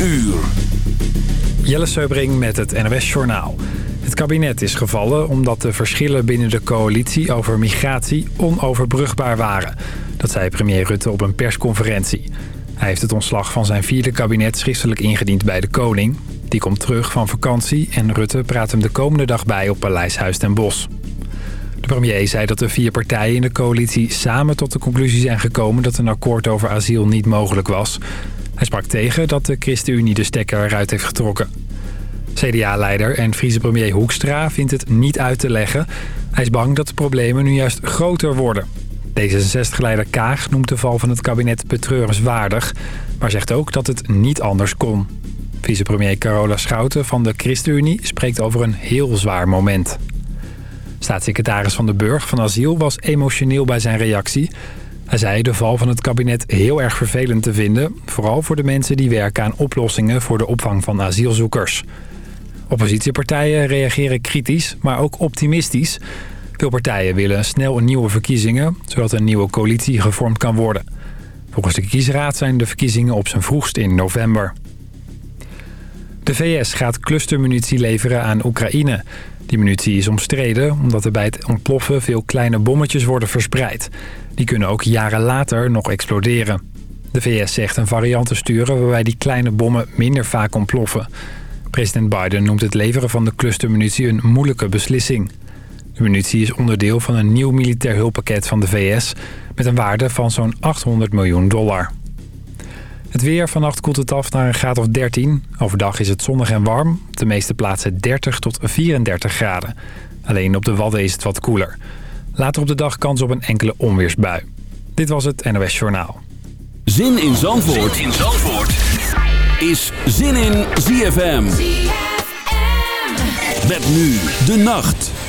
uur. Jelle Seubring met het NOS Journaal. Het kabinet is gevallen omdat de verschillen binnen de coalitie over migratie onoverbrugbaar waren. Dat zei premier Rutte op een persconferentie. Hij heeft het ontslag van zijn vierde kabinet schriftelijk ingediend bij de koning. Die komt terug van vakantie en Rutte praat hem de komende dag bij op Paleis Huis ten Bosch. De premier zei dat de vier partijen in de coalitie samen tot de conclusie zijn gekomen dat een akkoord over asiel niet mogelijk was. Hij sprak tegen dat de ChristenUnie de stekker eruit heeft getrokken. CDA-leider en Friese premier Hoekstra vindt het niet uit te leggen. Hij is bang dat de problemen nu juist groter worden. D66-leider Kaag noemt de val van het kabinet betreurenswaardig... maar zegt ook dat het niet anders kon. Vicepremier Carola Schouten van de ChristenUnie spreekt over een heel zwaar moment. Staatssecretaris Van de Burg van Asiel was emotioneel bij zijn reactie. Hij zei de val van het kabinet heel erg vervelend te vinden... vooral voor de mensen die werken aan oplossingen voor de opvang van asielzoekers. Oppositiepartijen reageren kritisch, maar ook optimistisch. Veel partijen willen snel een nieuwe verkiezingen... zodat een nieuwe coalitie gevormd kan worden. Volgens de kiesraad zijn de verkiezingen op zijn vroegst in november. De VS gaat clustermunitie leveren aan Oekraïne. Die munitie is omstreden omdat er bij het ontploffen veel kleine bommetjes worden verspreid. Die kunnen ook jaren later nog exploderen. De VS zegt een variant te sturen waarbij die kleine bommen minder vaak ontploffen. President Biden noemt het leveren van de clustermunitie een moeilijke beslissing. De munitie is onderdeel van een nieuw militair hulppakket van de VS... met een waarde van zo'n 800 miljoen dollar. Het weer, vannacht koelt het af naar een graad of 13. Overdag is het zonnig en warm. De meeste plaatsen 30 tot 34 graden. Alleen op de Wadden is het wat koeler. Later op de dag kans op een enkele onweersbui. Dit was het NOS Journaal. Zin in Zandvoort, zin in Zandvoort. is Zin in ZFM. ZFM. Met nu de nacht.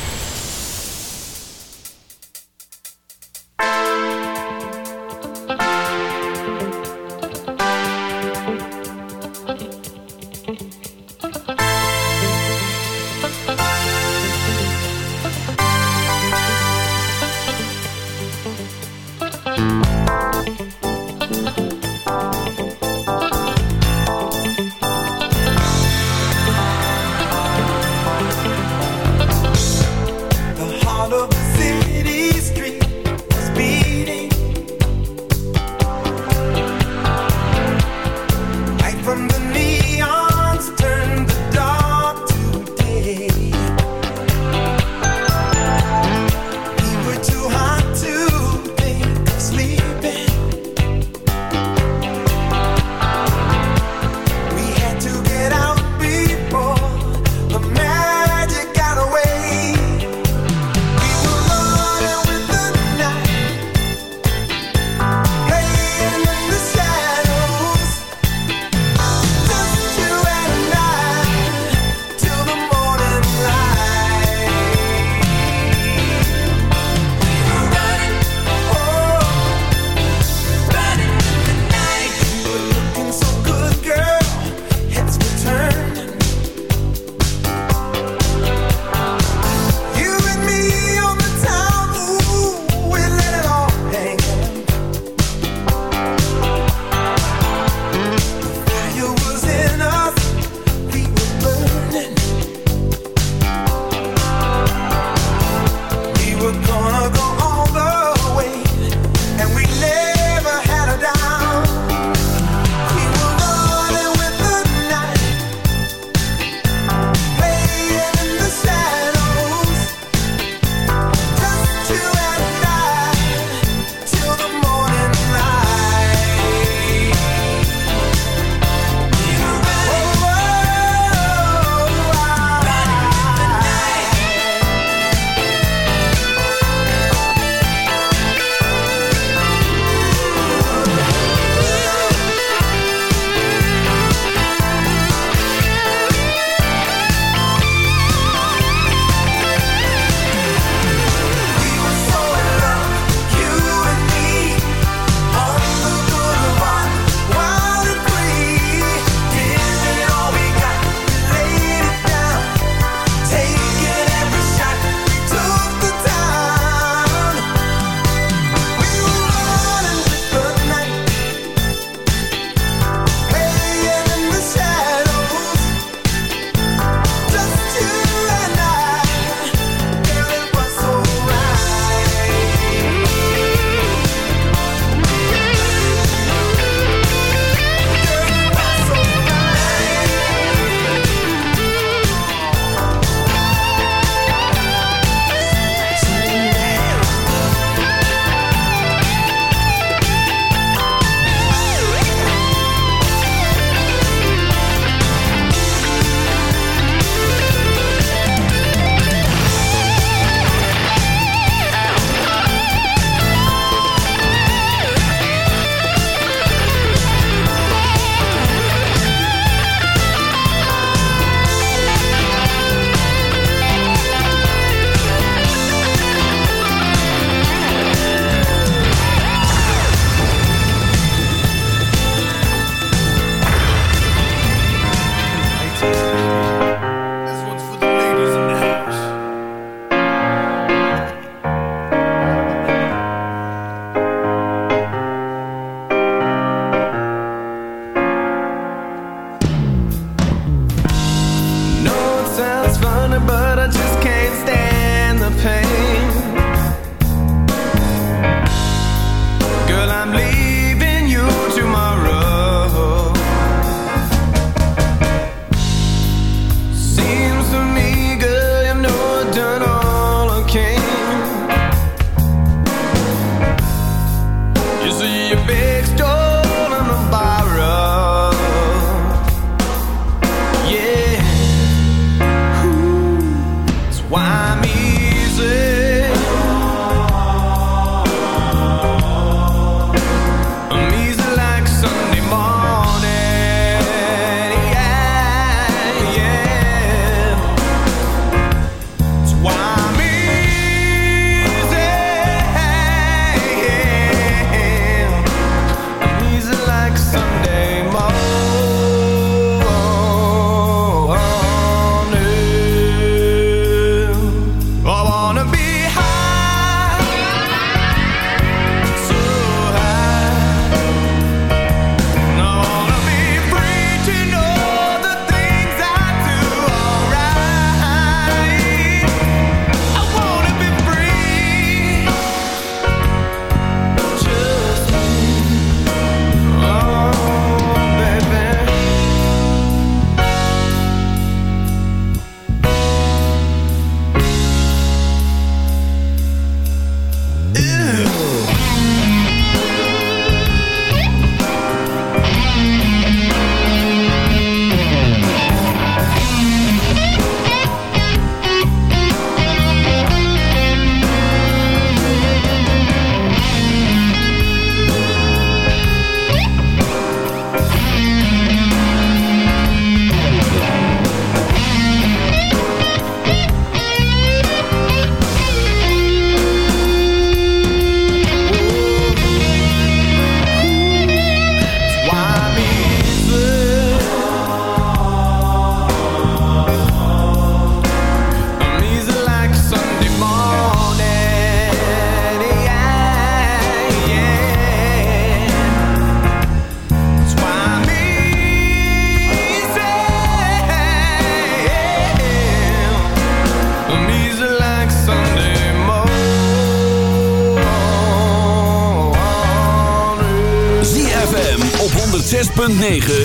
9.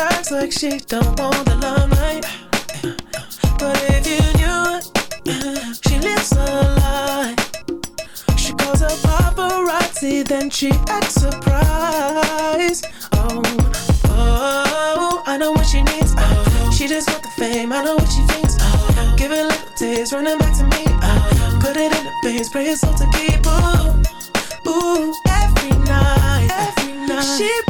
Acts like she don't want the limelight. Eh? But if you knew she lives a lie. She calls her paparazzi, then she acts surprised. Oh, oh, I know what she needs. Oh, she just want the fame. I know what she thinks. Oh, give it a little taste, running back to me. Oh, put it in the veins, pray it's all to keep. Ooh, ooh, every night, every night. She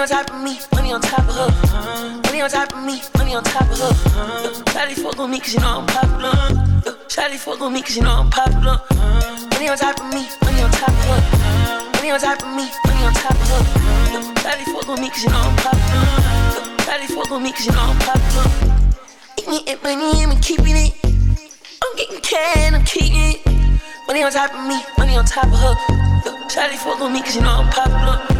Money on top of me, money on top of her. Money on top of me, money on top of her. Daddy fuck on me cause you know I'm popular. Shawty fuck on me cause you know I'm popular. Money on top of me, money on top of her. Money on top of me, money on top of her. Daddy fuck on me cause you know I'm popular. Daddy fuck on me cause you know I'm popular. Eating it, money, I'm keeping it. I'm getting can, I'm keeping it. Money on top of me, money on top of her. Shawty fuck on me cause you know I'm popular.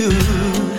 you.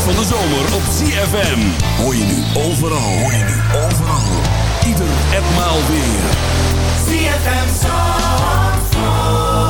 van de zomer op ZFM. Hoor je nu overal, hoor je nu overal. Ieder weer. maal weer. ZFM zomer.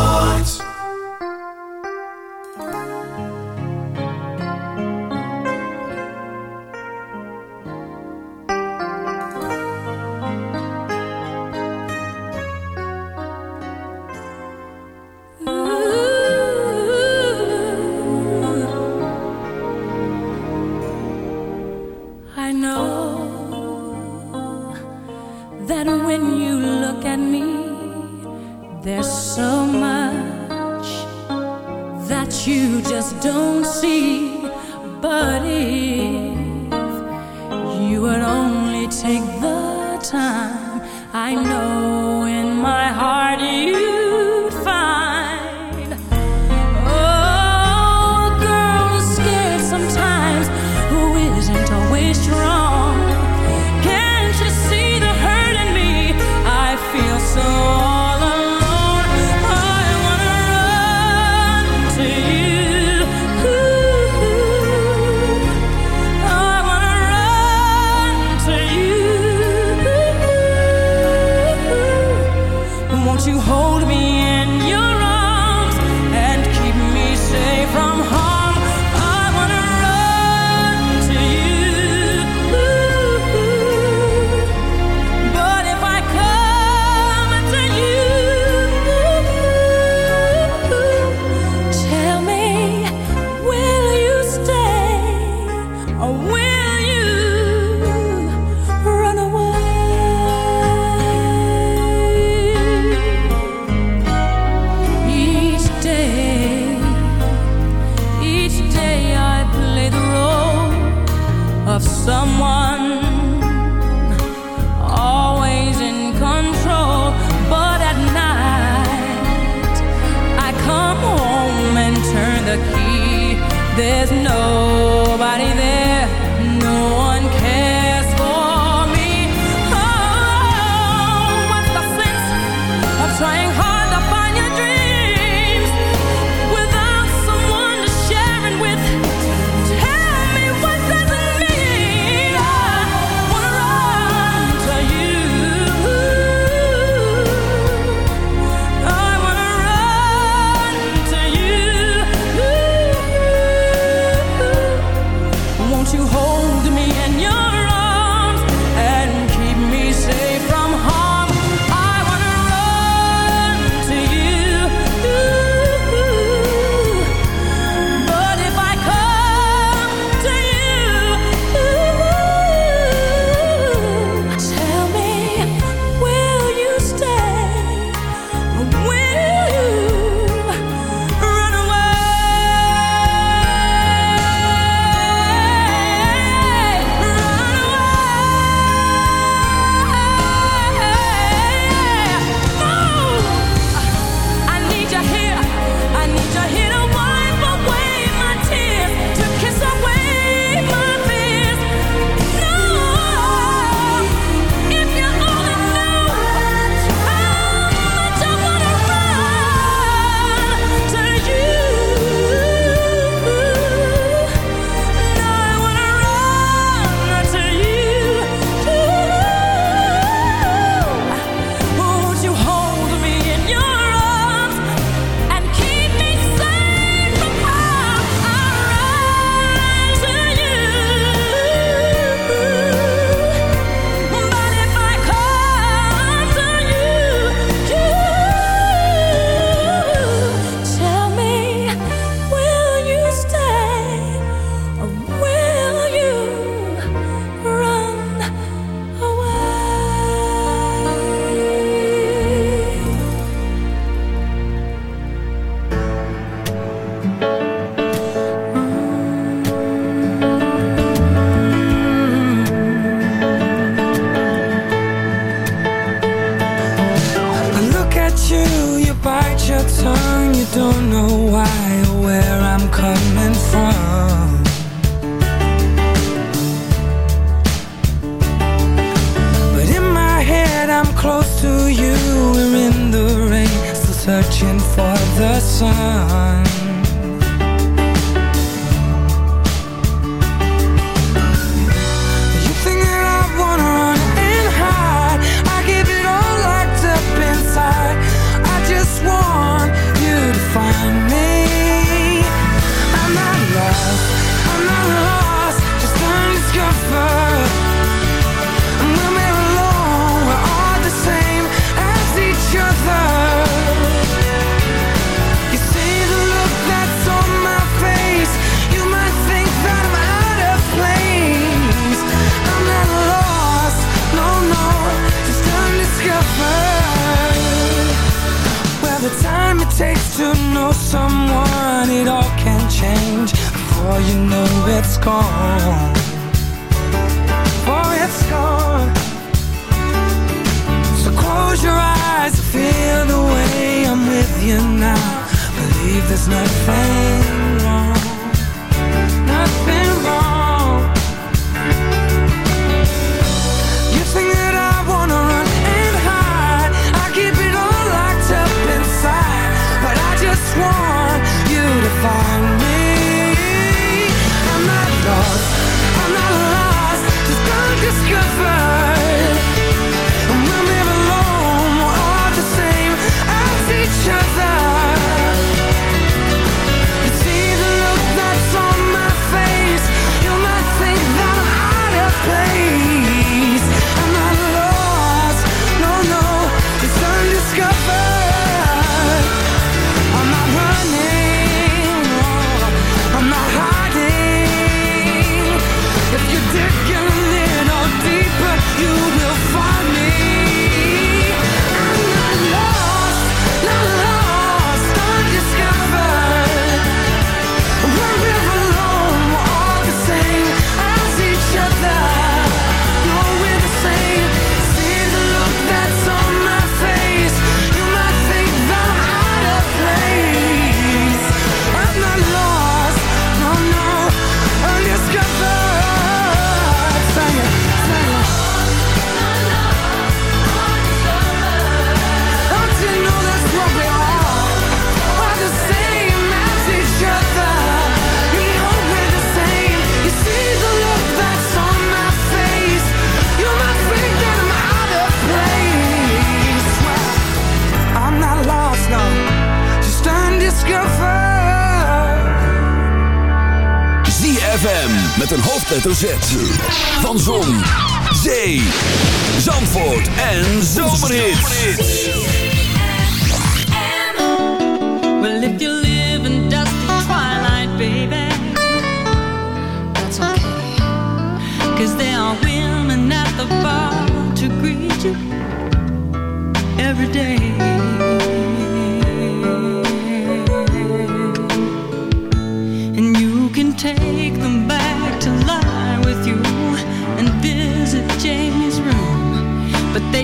before you know it's gone. boy, it's gone. So close your eyes and feel the way I'm with you now. Believe there's nothing wrong, nothing wrong. met een hoofdletter Z. Van Zon, Zee, Zandvoort en Zomerhit. Well, if you live in dusty twilight, baby, that's okay. Cause there are women at the bar to greet you every day.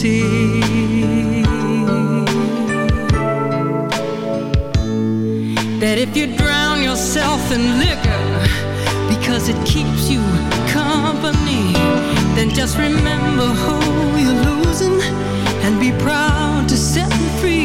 see that if you drown yourself in liquor because it keeps you company, then just remember who you're losing and be proud to set them free.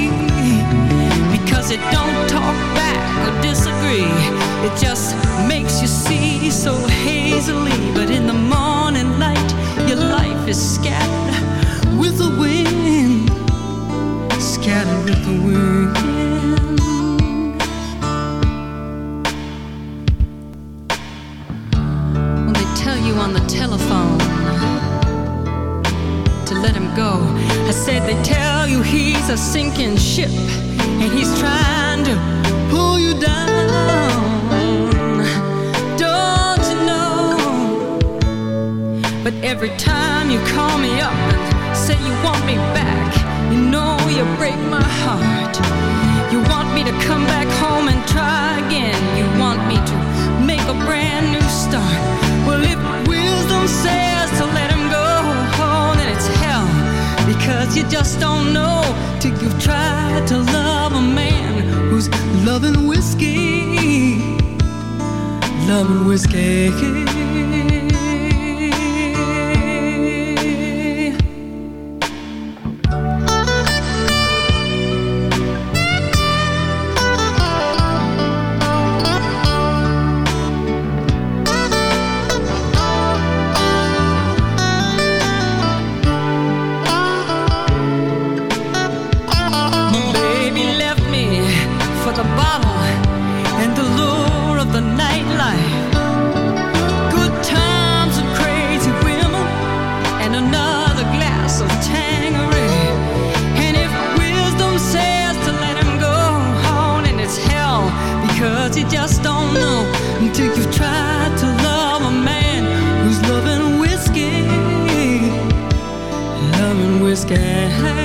给。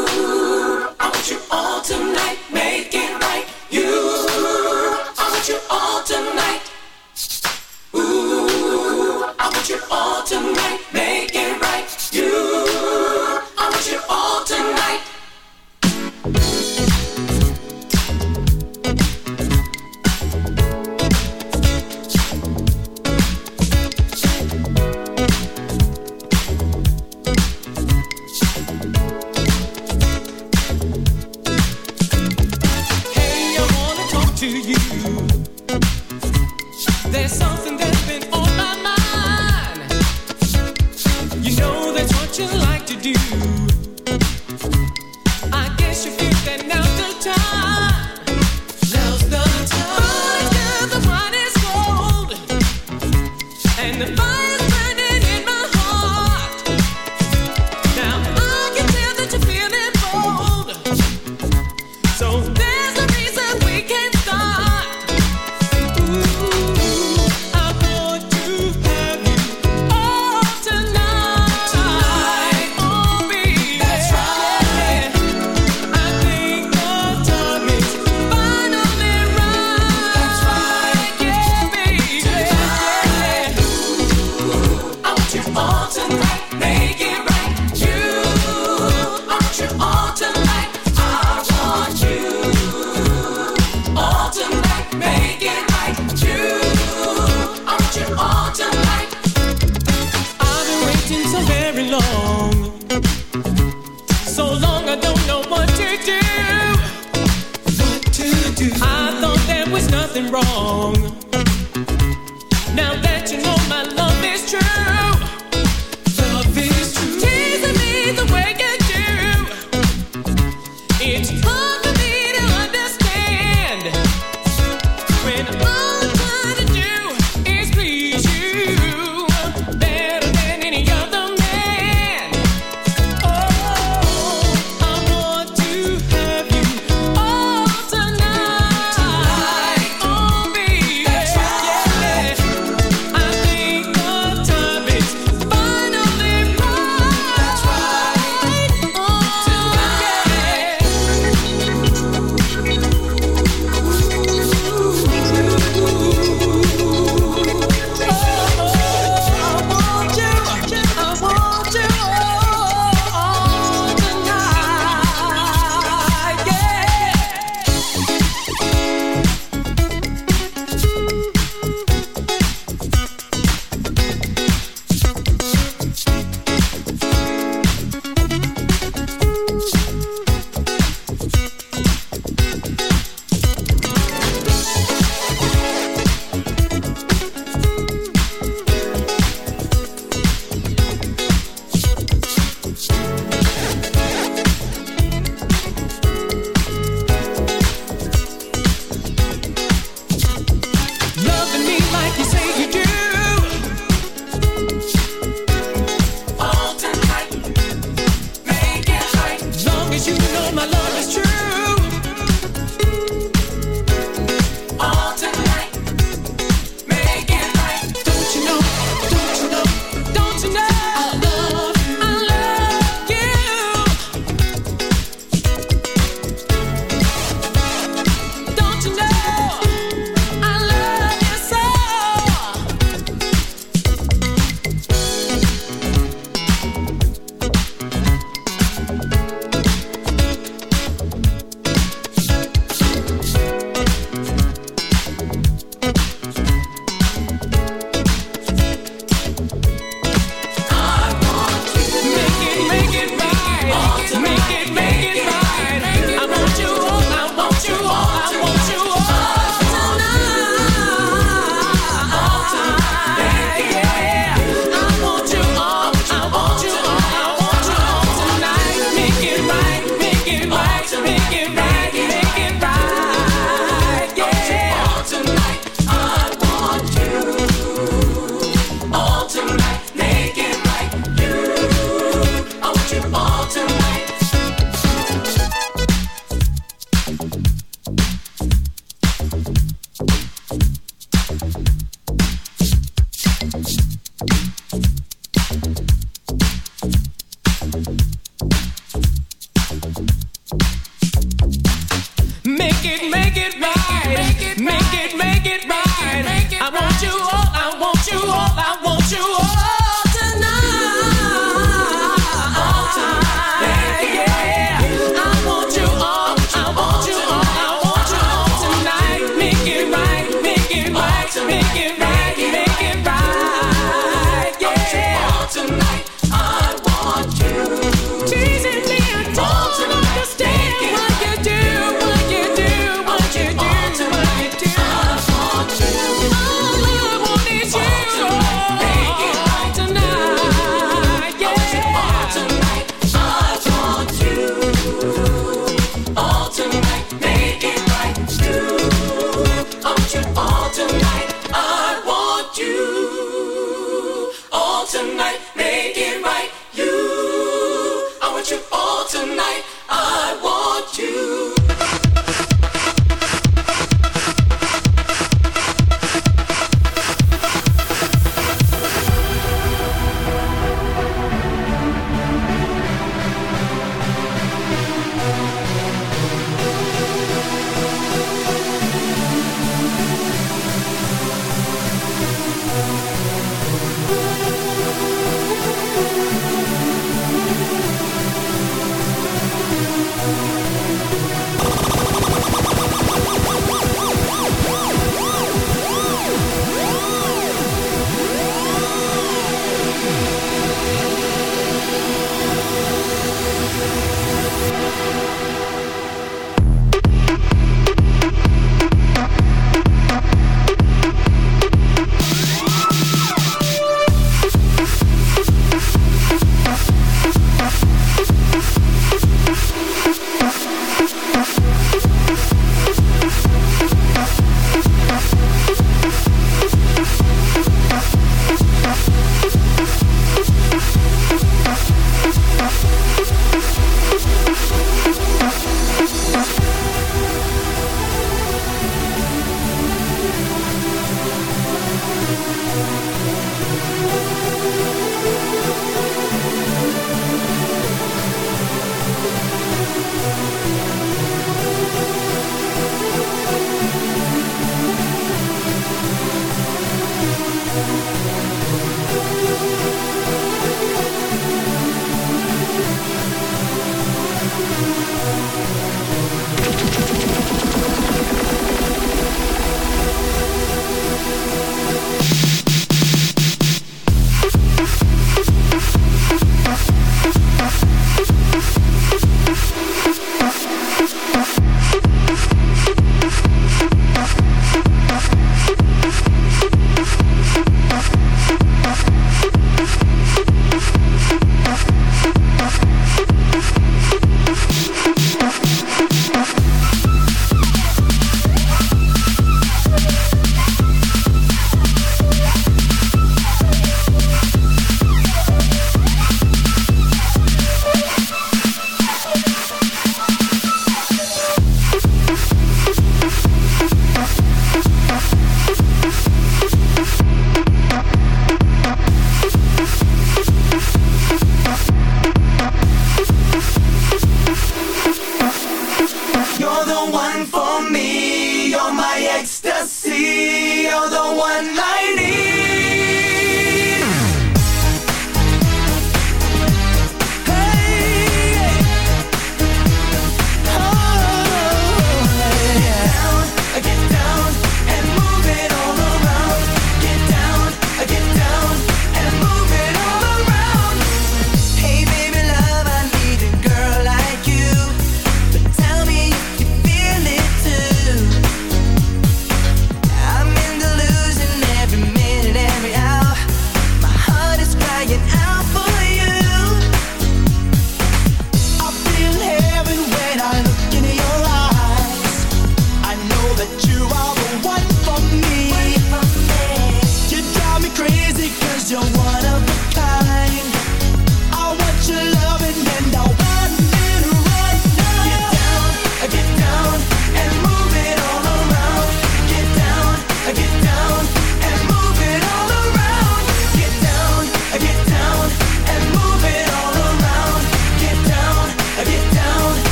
wrong.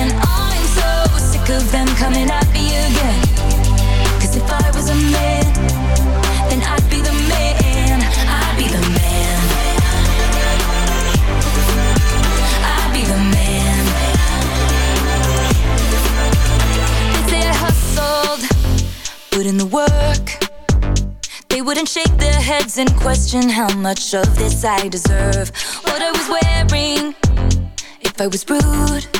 And I'm so sick of them coming if I was a man, then I'd be the man. I'd be the man. I'd be the man. Hustled, put in the work. They wouldn't shake their heads and question how much of this I deserve. What I was wearing, if I was rude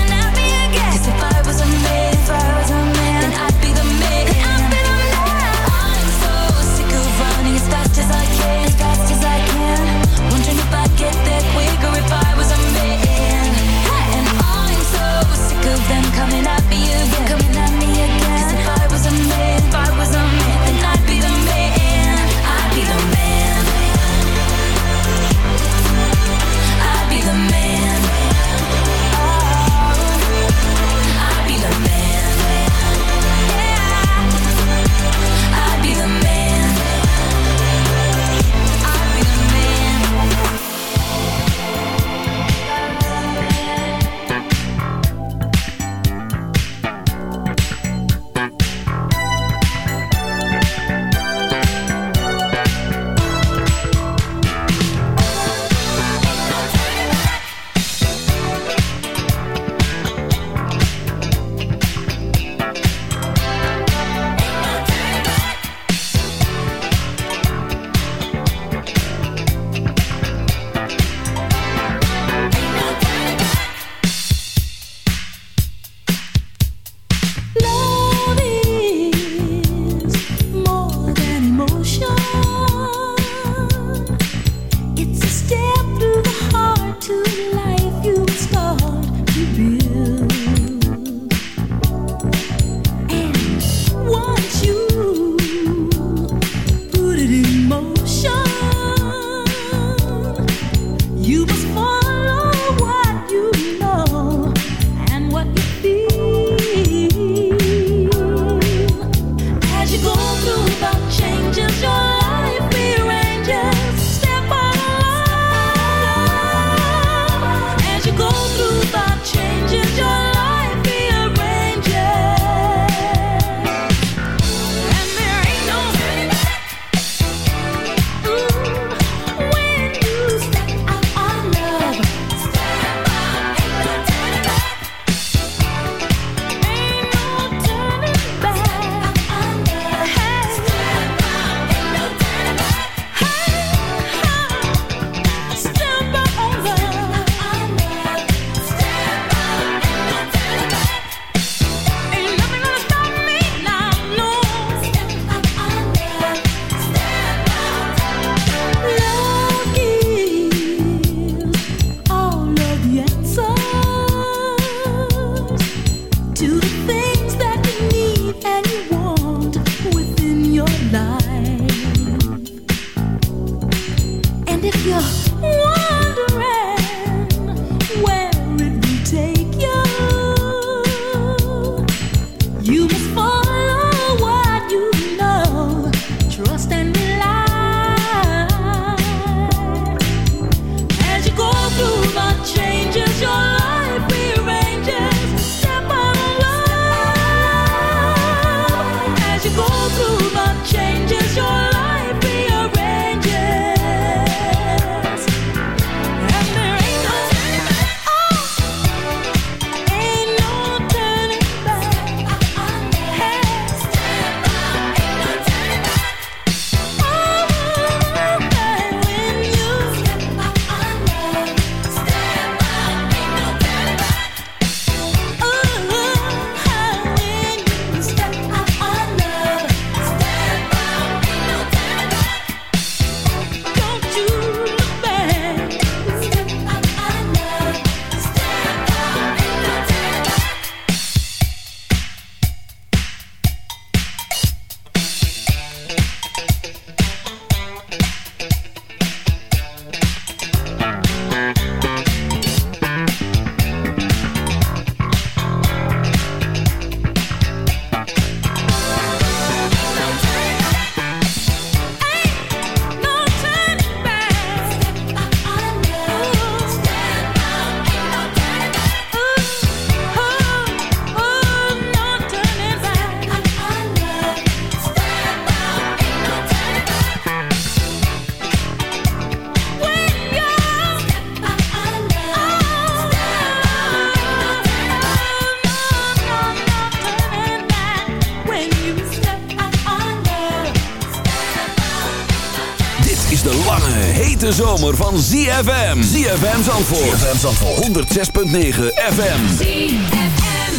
ZFM. ZFM Zandvoort. ZFM Zandvoort. 106.9 FM. ZFM.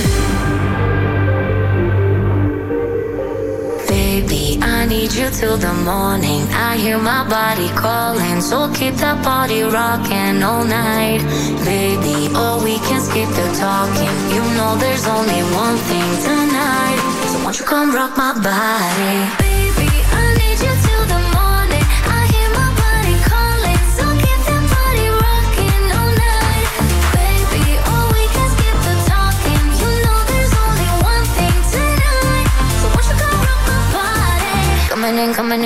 Baby, I need you till the morning. I hear my body calling. So keep that body rocking all night. Baby, oh, we can skip the talking. You know there's only one thing tonight. So won't you come rock my body?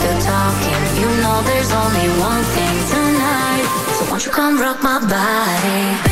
the talking. You know there's only one thing tonight. So won't you come rock my body?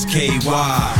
SKY.